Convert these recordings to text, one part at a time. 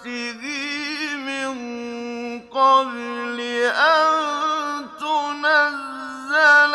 نَفْسِهِ قَبْلِ أَن تُنَزَّلَ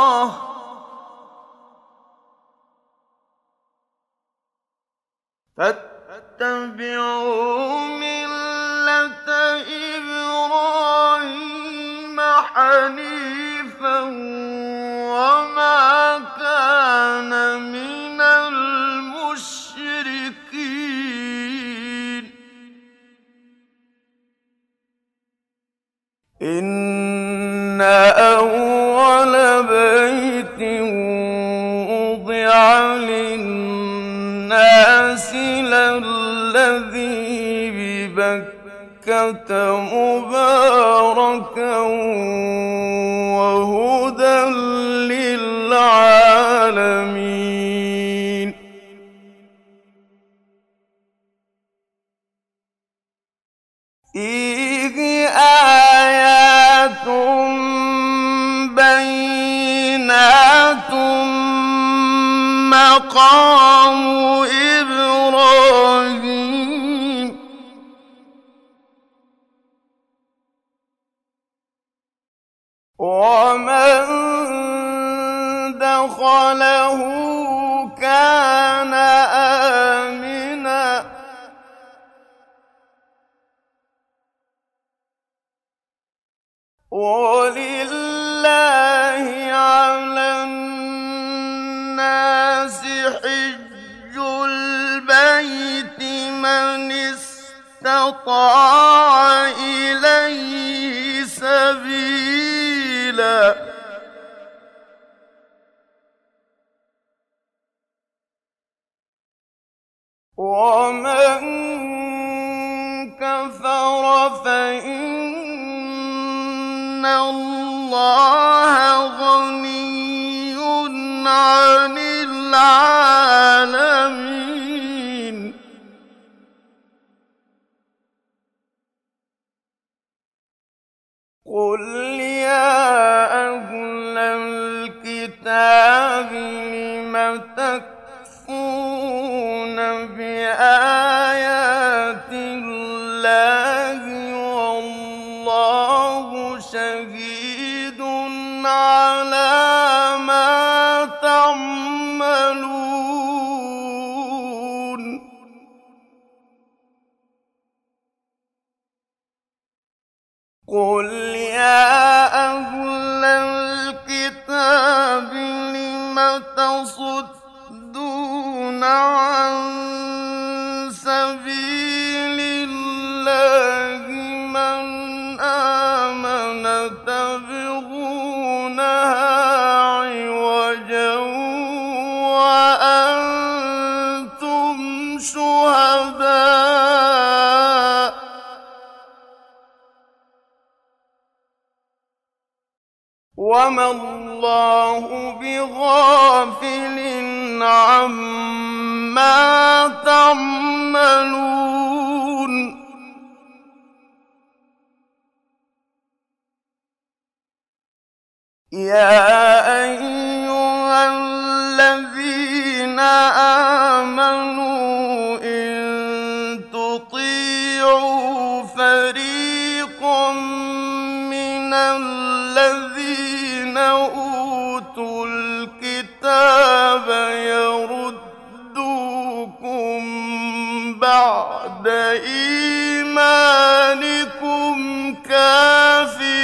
فَاتَّبِعُوا مِلَّةَ إِبْرَاهِيمَ حَنِيفًا ۖ وَمَا كَانَ مِنَ الْمُشْرِكِينَ. إِنَّ أَوَّلَ بَيْتٍ لَلَّذِي بِبَكَّةَ مُبَارَكًا وَهُدًى لِّلْعَالَمِينَ. فِيهِ آيَاتٌ بَيِّنَاتٌ مَّقَامُ إِبْرَاهِيمَ ۖ وَمَن دَخَلَهُ كَانَ آمِنًا ۗ. وَلِلَّهِ عَلَى النَّاسِ حِجُّ الْبَيْتِ مَنِ اسْتَطَاعَ إِلَيْهِ. وَمَن كَفَرَ فَإِنَّ اللَّهَ غَنِيٌّ عَنِ الْعَالَمِينَ. بِآيَاتِ اللَّهِ وَاللَّهُ شَهِيدٌ عَلَىٰ مَا تَعْمَلُونَ. قُلْ وما الله بغافل عما تعملون يا ايها الذين امنوا ان تطيعوا من أوتوا الكتاب يردوكم بعد إيمانكم كافرين.